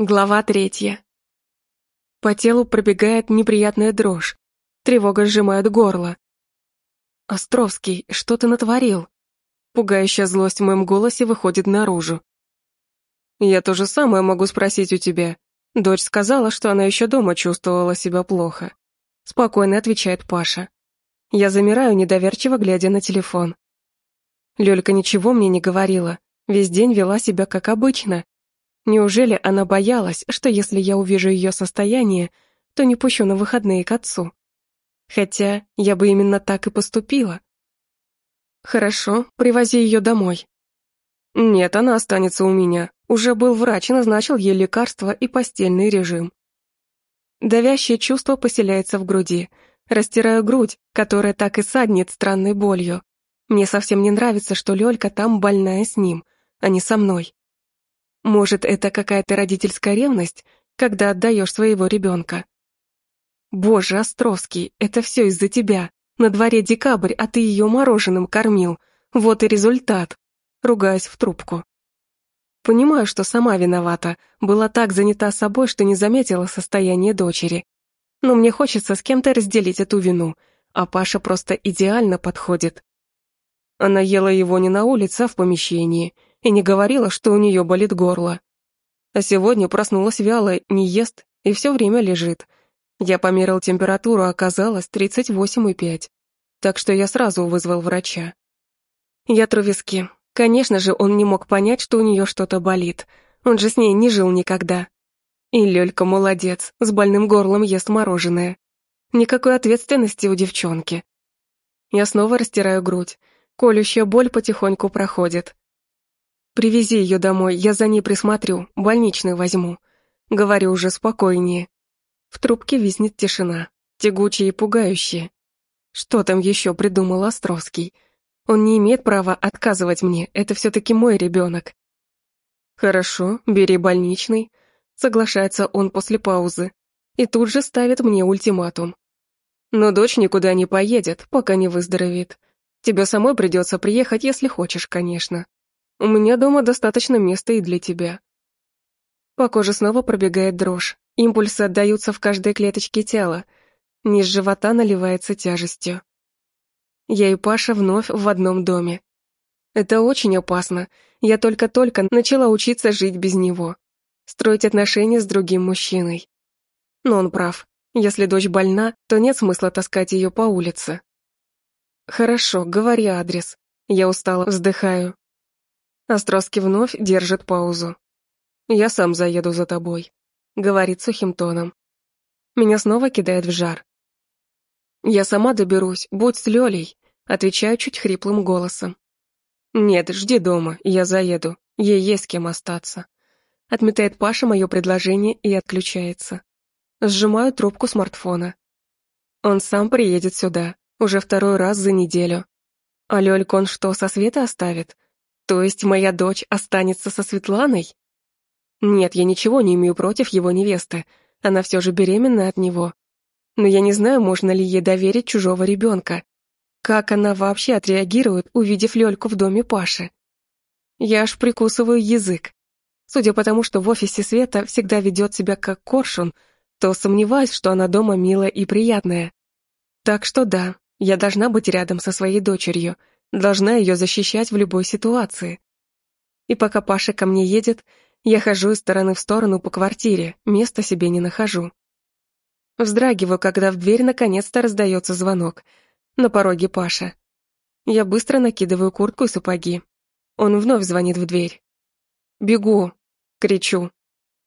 Глава третья. По телу пробегает неприятная дрожь. Тревога сжимает горло. «Островский, что ты натворил?» Пугающая злость в моем голосе выходит наружу. «Я то же самое могу спросить у тебя». Дочь сказала, что она еще дома чувствовала себя плохо. Спокойно отвечает Паша. Я замираю, недоверчиво глядя на телефон. Лёлька ничего мне не говорила. Весь день вела себя как обычно, Неужели она боялась, что если я увижу ее состояние, то не пущу на выходные к отцу? Хотя я бы именно так и поступила. Хорошо, привози ее домой. Нет, она останется у меня. Уже был врач, назначил ей лекарства и постельный режим. Давящее чувство поселяется в груди. Растираю грудь, которая так и саднет странной болью. Мне совсем не нравится, что Лёлька там больная с ним, а не со мной. Может, это какая-то родительская ревность, когда отдаешь своего ребенка? Боже, Островский, это все из-за тебя. На дворе декабрь, а ты ее мороженым кормил. Вот и результат. Ругаясь в трубку. Понимаю, что сама виновата. Была так занята собой, что не заметила состояние дочери. Но мне хочется с кем-то разделить эту вину, а Паша просто идеально подходит. Она ела его не на улице, а в помещении — и не говорила, что у нее болит горло. А сегодня проснулась вяло, не ест и все время лежит. Я померил температуру, оказалось 38,5. Так что я сразу вызвал врача. Я виски. Конечно же, он не мог понять, что у нее что-то болит. Он же с ней не жил никогда. И Лёлька молодец, с больным горлом ест мороженое. Никакой ответственности у девчонки. Я снова растираю грудь. Колющая боль потихоньку проходит. Привези ее домой, я за ней присмотрю, больничный возьму. Говорю уже спокойнее. В трубке виснет тишина, тягучая и пугающая. Что там еще придумал Островский? Он не имеет права отказывать мне, это все-таки мой ребенок. Хорошо, бери больничный. Соглашается он после паузы. И тут же ставит мне ультиматум. Но дочь никуда не поедет, пока не выздоровеет. Тебе самой придется приехать, если хочешь, конечно. У меня дома достаточно места и для тебя». По коже снова пробегает дрожь. Импульсы отдаются в каждой клеточке тела. Низ живота наливается тяжестью. Я и Паша вновь в одном доме. Это очень опасно. Я только-только начала учиться жить без него. Строить отношения с другим мужчиной. Но он прав. Если дочь больна, то нет смысла таскать ее по улице. Хорошо, говори адрес. Я устало вздыхаю. Островский вновь держит паузу. «Я сам заеду за тобой», — говорит сухим тоном. Меня снова кидает в жар. «Я сама доберусь, будь с Лёлей», — отвечаю чуть хриплым голосом. «Нет, жди дома, я заеду, ей есть с кем остаться». Отметает Паша мое предложение и отключается. Сжимаю трубку смартфона. Он сам приедет сюда, уже второй раз за неделю. А Лёльку он что, со света оставит? То есть моя дочь останется со Светланой? Нет, я ничего не имею против его невесты. Она все же беременна от него. Но я не знаю, можно ли ей доверить чужого ребенка. Как она вообще отреагирует, увидев Лёльку в доме Паши? Я аж прикусываю язык. Судя по тому, что в офисе Света всегда ведет себя как коршун, то сомневаюсь, что она дома милая и приятная. Так что да, я должна быть рядом со своей дочерью, Должна ее защищать в любой ситуации. И пока Паша ко мне едет, я хожу из стороны в сторону по квартире, места себе не нахожу. Вздрагиваю, когда в дверь наконец-то раздается звонок. На пороге Паша. Я быстро накидываю куртку и сапоги. Он вновь звонит в дверь. «Бегу!» — кричу.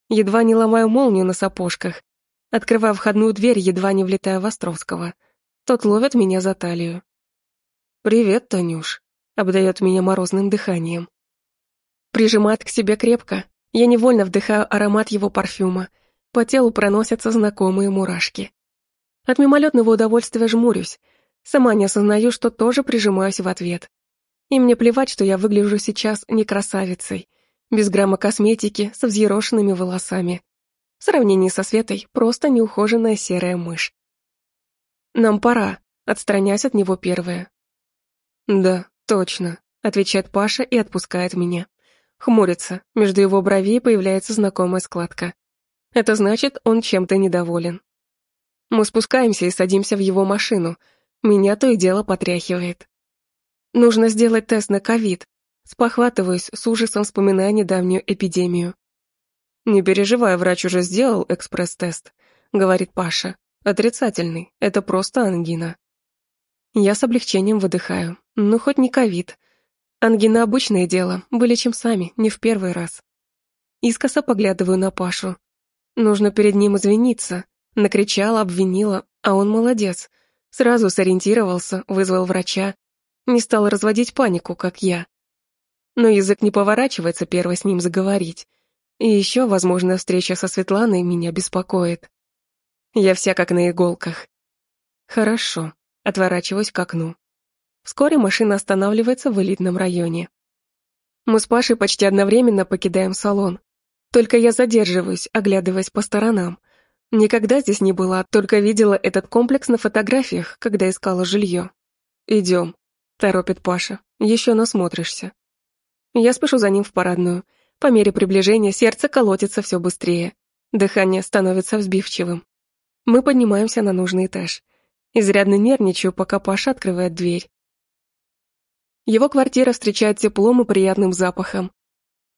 Едва не ломаю молнию на сапожках. Открываю входную дверь, едва не влетая в Островского. Тот ловит меня за талию. «Привет, Танюш», — обдает меня морозным дыханием. Прижимает к себе крепко, я невольно вдыхаю аромат его парфюма, по телу проносятся знакомые мурашки. От мимолетного удовольствия жмурюсь, сама не осознаю, что тоже прижимаюсь в ответ. И мне плевать, что я выгляжу сейчас не красавицей, без грамма косметики, со взъерошенными волосами. В сравнении со Светой просто неухоженная серая мышь. «Нам пора», — отстраняясь от него первая. «Да, точно», — отвечает Паша и отпускает меня. Хмурится, между его бровей появляется знакомая складка. Это значит, он чем-то недоволен. Мы спускаемся и садимся в его машину. Меня то и дело потряхивает. Нужно сделать тест на ковид. Спохватываюсь, с ужасом вспоминая недавнюю эпидемию. «Не переживай, врач уже сделал экспресс-тест», — говорит Паша. «Отрицательный, это просто ангина». Я с облегчением выдыхаю. Ну, хоть не ковид. Ангина — обычное дело, вылечим сами, не в первый раз. Искоса поглядываю на Пашу. Нужно перед ним извиниться. Накричала, обвинила, а он молодец. Сразу сориентировался, вызвал врача. Не стал разводить панику, как я. Но язык не поворачивается первой с ним заговорить. И еще, возможно, встреча со Светланой меня беспокоит. Я вся как на иголках. Хорошо. Отворачиваюсь к окну. Вскоре машина останавливается в элитном районе. Мы с Пашей почти одновременно покидаем салон. Только я задерживаюсь, оглядываясь по сторонам. Никогда здесь не была, только видела этот комплекс на фотографиях, когда искала жилье. «Идем», — торопит Паша, — «еще насмотришься». Я спешу за ним в парадную. По мере приближения сердце колотится все быстрее. Дыхание становится взбивчивым. Мы поднимаемся на нужный этаж. Изрядно нервничаю, пока Паша открывает дверь. Его квартира встречает теплом и приятным запахом.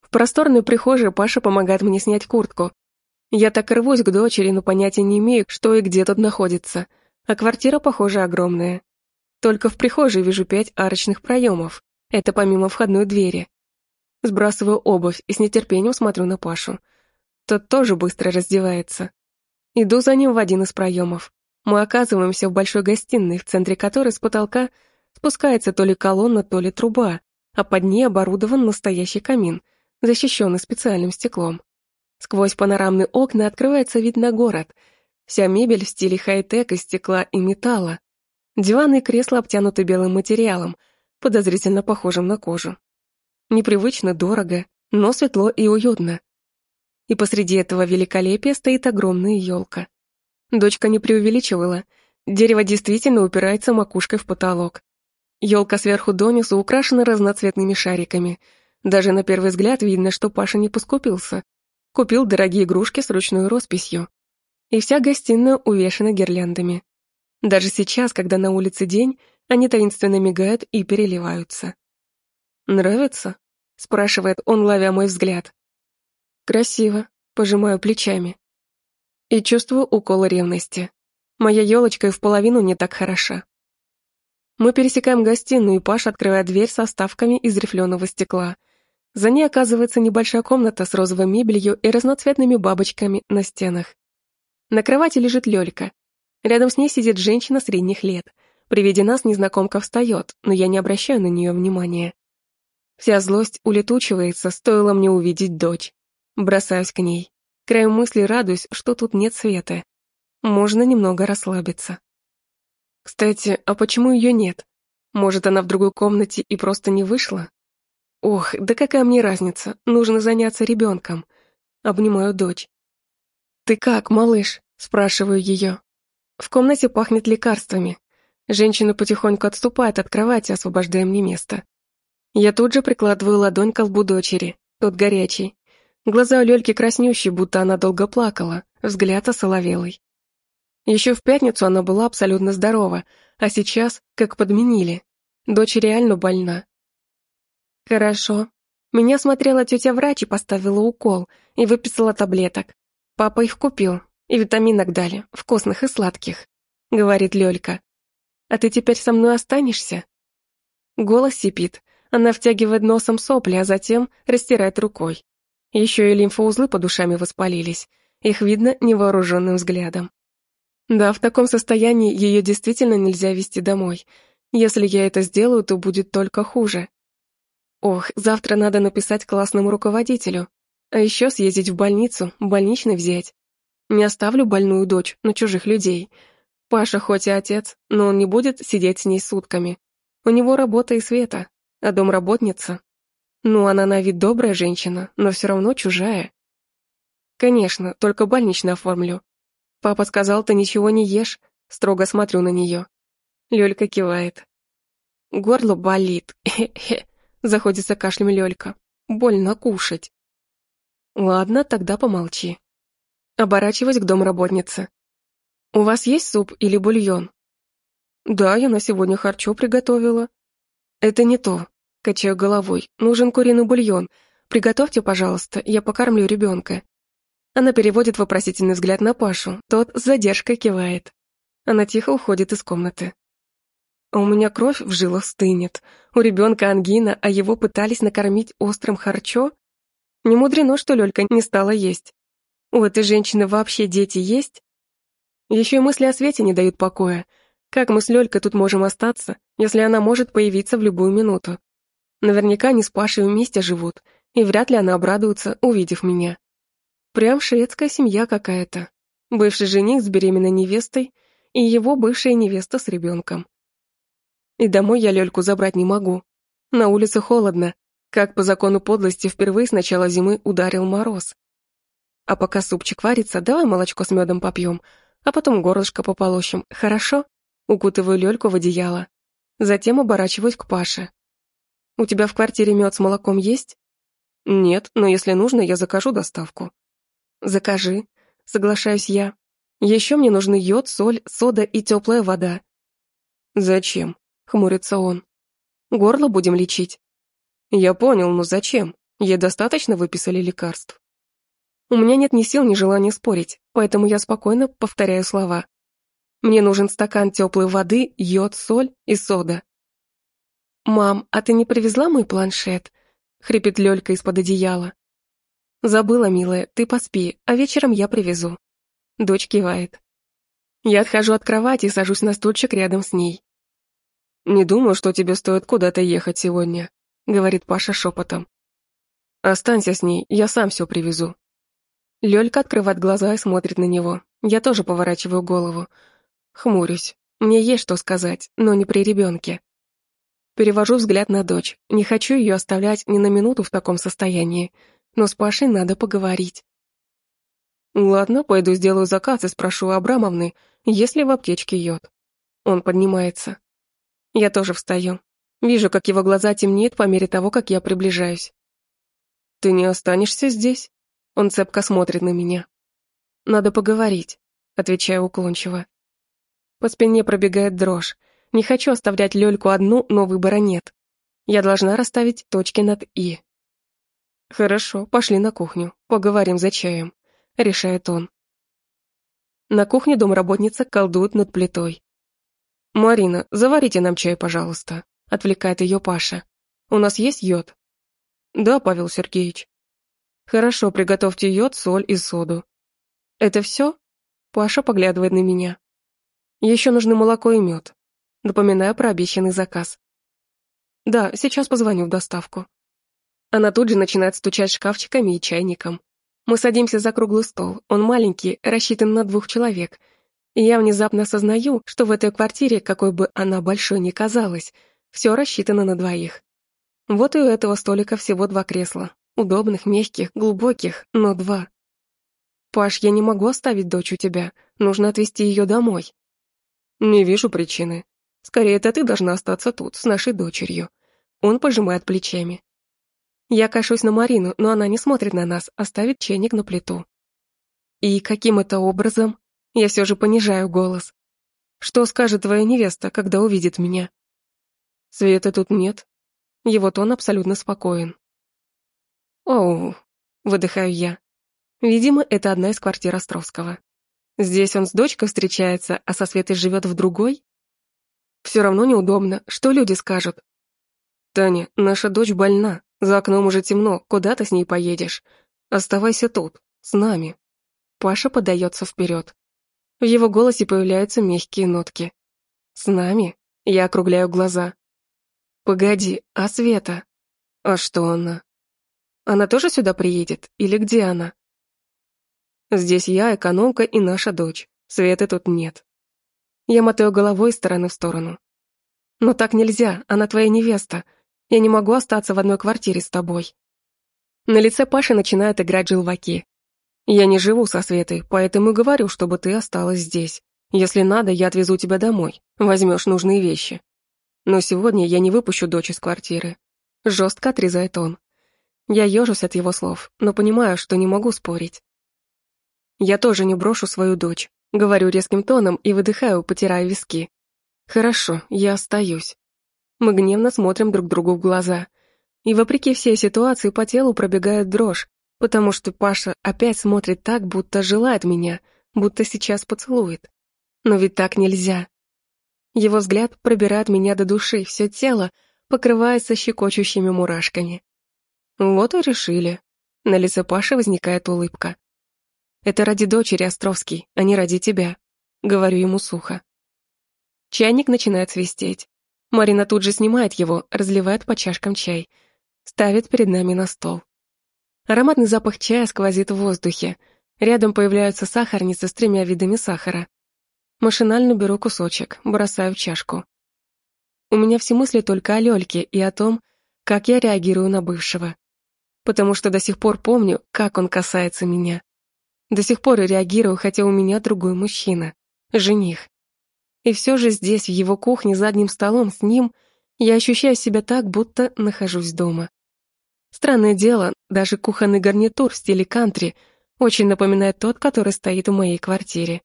В просторной прихожей Паша помогает мне снять куртку. Я так рвусь к дочери, но понятия не имею, что и где тут находится. А квартира, похоже, огромная. Только в прихожей вижу пять арочных проемов. Это помимо входной двери. Сбрасываю обувь и с нетерпением смотрю на Пашу. Тот тоже быстро раздевается. Иду за ним в один из проемов. Мы оказываемся в большой гостиной, в центре которой с потолка спускается то ли колонна, то ли труба, а под ней оборудован настоящий камин, защищенный специальным стеклом. Сквозь панорамные окна открывается вид на город. Вся мебель в стиле хай-тек из стекла и металла. Диваны и кресла обтянуты белым материалом, подозрительно похожим на кожу. Непривычно дорого, но светло и уютно. И посреди этого великолепия стоит огромная елка. Дочка не преувеличивала. Дерево действительно упирается макушкой в потолок. Елка сверху донизу украшена разноцветными шариками. Даже на первый взгляд видно, что Паша не поскупился. Купил дорогие игрушки с ручной росписью. И вся гостиная увешана гирляндами. Даже сейчас, когда на улице день, они таинственно мигают и переливаются. «Нравится?» спрашивает он, ловя мой взгляд. Красиво, пожимаю плечами. И чувствую укол ревности. Моя елочка и в половину не так хороша. Мы пересекаем гостиную, и Паша открывает дверь со ставками из рифленого стекла. За ней оказывается небольшая комната с розовой мебелью и разноцветными бабочками на стенах. На кровати лежит Лёлька. Рядом с ней сидит женщина средних лет. При виде нас незнакомка встает, но я не обращаю на нее внимания. Вся злость улетучивается, стоило мне увидеть дочь. Бросаюсь к ней. Краем мысли радуюсь, что тут нет света. Можно немного расслабиться. Кстати, а почему ее нет? Может, она в другой комнате и просто не вышла? Ох, да какая мне разница, нужно заняться ребенком. Обнимаю дочь. «Ты как, малыш?» – спрашиваю ее. В комнате пахнет лекарствами. Женщина потихоньку отступает от кровати, освобождая мне место. Я тут же прикладываю ладонь к лбу дочери, тот горячий. Глаза у Лёльки краснющие, будто она долго плакала, взгляд осоловелый. Еще в пятницу она была абсолютно здорова, а сейчас как подменили. Дочь реально больна. Хорошо. Меня смотрела тетя врач и поставила укол, и выписала таблеток. Папа их купил, и витаминок дали, вкусных и сладких, говорит Лёлька. А ты теперь со мной останешься? Голос сипит, она втягивает носом сопли, а затем растирает рукой. Еще и лимфоузлы под ушами воспалились. Их видно невооруженным взглядом. Да, в таком состоянии ее действительно нельзя вести домой. Если я это сделаю, то будет только хуже. Ох, завтра надо написать классному руководителю. А еще съездить в больницу, больничный взять. Не оставлю больную дочь на чужих людей. Паша хоть и отец, но он не будет сидеть с ней сутками. У него работа и света, а домработница? Ну, она на вид добрая женщина, но все равно чужая. Конечно, только больничный оформлю. Папа сказал, ты ничего не ешь, строго смотрю на нее. Лёлька кивает. Горло болит, хе-хе, заходится кашлем Лёлька. Больно кушать. Ладно, тогда помолчи. Оборачиваюсь к домработнице. «У вас есть суп или бульон?» «Да, я на сегодня харчо приготовила». «Это не то», — качаю головой. «Нужен куриный бульон. Приготовьте, пожалуйста, я покормлю ребенка». Она переводит вопросительный взгляд на Пашу, тот с задержкой кивает. Она тихо уходит из комнаты. А у меня кровь в жилах стынет. У ребенка ангина, а его пытались накормить острым харчо? Не мудрено, что Лёлька не стала есть. У этой женщины вообще дети есть? Еще и мысли о Свете не дают покоя. Как мы с Лёлькой тут можем остаться, если она может появиться в любую минуту? Наверняка не с Пашей вместе живут, и вряд ли она обрадуется, увидев меня. Прям шведская семья какая-то. Бывший жених с беременной невестой и его бывшая невеста с ребенком. И домой я Лёльку забрать не могу. На улице холодно, как по закону подлости впервые с начала зимы ударил мороз. А пока супчик варится, давай молочко с медом попьем, а потом горлышко пополощем, хорошо? Укутываю Лёльку в одеяло. Затем оборачиваюсь к Паше. «У тебя в квартире мед с молоком есть?» «Нет, но если нужно, я закажу доставку». «Закажи», — соглашаюсь я. «Еще мне нужны йод, соль, сода и теплая вода». «Зачем?» — хмурится он. «Горло будем лечить». «Я понял, но зачем? Ей достаточно выписали лекарств?» У меня нет ни сил, ни желания спорить, поэтому я спокойно повторяю слова. Мне нужен стакан теплой воды, йод, соль и сода. «Мам, а ты не привезла мой планшет?» — хрипит Лёлька из-под одеяла. «Забыла, милая, ты поспи, а вечером я привезу». Дочь кивает. Я отхожу от кровати и сажусь на стульчик рядом с ней. «Не думаю, что тебе стоит куда-то ехать сегодня», — говорит Паша шепотом. «Останься с ней, я сам все привезу». Лёлька открывает глаза и смотрит на него. Я тоже поворачиваю голову. Хмурюсь. Мне есть что сказать, но не при ребенке. Перевожу взгляд на дочь. Не хочу ее оставлять ни на минуту в таком состоянии. Но с Пашей надо поговорить. Ладно, пойду сделаю заказ и спрошу Абрамовны, есть ли в аптечке йод. Он поднимается. Я тоже встаю. Вижу, как его глаза темнеют по мере того, как я приближаюсь. «Ты не останешься здесь?» Он цепко смотрит на меня. «Надо поговорить», — отвечаю уклончиво. По спине пробегает дрожь. Не хочу оставлять Лёльку одну, но выбора нет. Я должна расставить точки над «и». «Хорошо, пошли на кухню, поговорим за чаем», — решает он. На кухне домработница колдует над плитой. «Марина, заварите нам чай, пожалуйста», — отвлекает ее Паша. «У нас есть йод?» «Да, Павел Сергеевич». «Хорошо, приготовьте йод, соль и соду». «Это все?» Паша поглядывает на меня. «Еще нужны молоко и мед». Напоминаю про обещанный заказ. «Да, сейчас позвоню в доставку». Она тут же начинает стучать шкафчиками и чайником. Мы садимся за круглый стол, он маленький, рассчитан на двух человек — и я внезапно осознаю, что в этой квартире, какой бы она большой ни казалась, все рассчитано на двоих. Вот и у этого столика всего два кресла. Удобных, мягких, глубоких, но два. «Паш, я не могу оставить дочь у тебя. Нужно отвезти ее домой». «Не вижу причины. Скорее, это ты должна остаться тут, с нашей дочерью». Он пожимает плечами. Я кашусь на Марину, но она не смотрит на нас, а ставит чайник на плиту. И каким это образом? Я все же понижаю голос. Что скажет твоя невеста, когда увидит меня? Света тут нет. Его тон абсолютно спокоен. Оу, выдыхаю я. Видимо, это одна из квартир Островского. Здесь он с дочкой встречается, а со Светой живет в другой? Все равно неудобно. Что люди скажут? Таня, наша дочь больна. За окном уже темно. Куда ты с ней поедешь? Оставайся тут, с нами. Паша подается вперед. В его голосе появляются мягкие нотки. «С нами?» Я округляю глаза. «Погоди, а Света?» «А что она?» «Она тоже сюда приедет? Или где она?» «Здесь я, экономка и наша дочь. Светы тут нет». Я мотаю головой из стороны в сторону. «Но так нельзя, она твоя невеста. Я не могу остаться в одной квартире с тобой». На лице Паши начинают играть желваки. Я не живу со Светой, поэтому говорю, чтобы ты осталась здесь. Если надо, я отвезу тебя домой, возьмешь нужные вещи. Но сегодня я не выпущу дочь из квартиры. Жестко отрезает он. Я ежусь от его слов, но понимаю, что не могу спорить. Я тоже не брошу свою дочь. Говорю резким тоном и выдыхаю, потирая виски. Хорошо, я остаюсь. Мы гневно смотрим друг другу в глаза. И вопреки всей ситуации по телу пробегает дрожь, потому что Паша опять смотрит так, будто желает меня, будто сейчас поцелует. Но ведь так нельзя. Его взгляд пробирает меня до души, все тело покрывается щекочущими мурашками. Вот и решили. На лице Паши возникает улыбка. Это ради дочери, Островский, а не ради тебя. Говорю ему сухо. Чайник начинает свистеть. Марина тут же снимает его, разливает по чашкам чай. Ставит перед нами на стол. Ароматный запах чая сквозит в воздухе. Рядом появляются сахарницы с тремя видами сахара. Машинально беру кусочек, бросаю в чашку. У меня все мысли только о Лёльке и о том, как я реагирую на бывшего. Потому что до сих пор помню, как он касается меня. До сих пор реагирую, хотя у меня другой мужчина, жених. И все же здесь, в его кухне, задним столом с ним, я ощущаю себя так, будто нахожусь дома. Странное дело, даже кухонный гарнитур в стиле кантри очень напоминает тот, который стоит в моей квартире.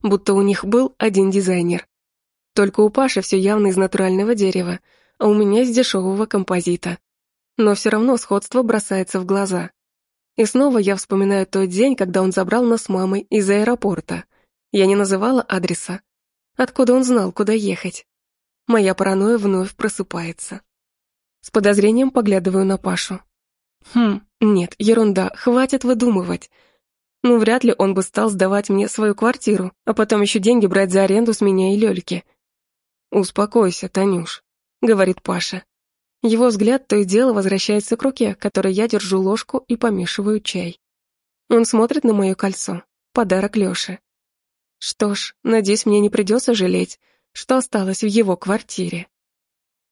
Будто у них был один дизайнер. Только у Паши все явно из натурального дерева, а у меня из дешевого композита. Но все равно сходство бросается в глаза. И снова я вспоминаю тот день, когда он забрал нас с мамой из аэропорта. Я не называла адреса. Откуда он знал, куда ехать? Моя паранойя вновь просыпается. С подозрением поглядываю на Пашу. Хм, нет, ерунда, хватит выдумывать. Ну, вряд ли он бы стал сдавать мне свою квартиру, а потом еще деньги брать за аренду с меня и Лёльки. «Успокойся, Танюш», — говорит Паша. Его взгляд то и дело возвращается к руке, которой я держу ложку и помешиваю чай. Он смотрит на мое кольцо. Подарок Лёше. Что ж, надеюсь, мне не придется жалеть, что осталось в его квартире.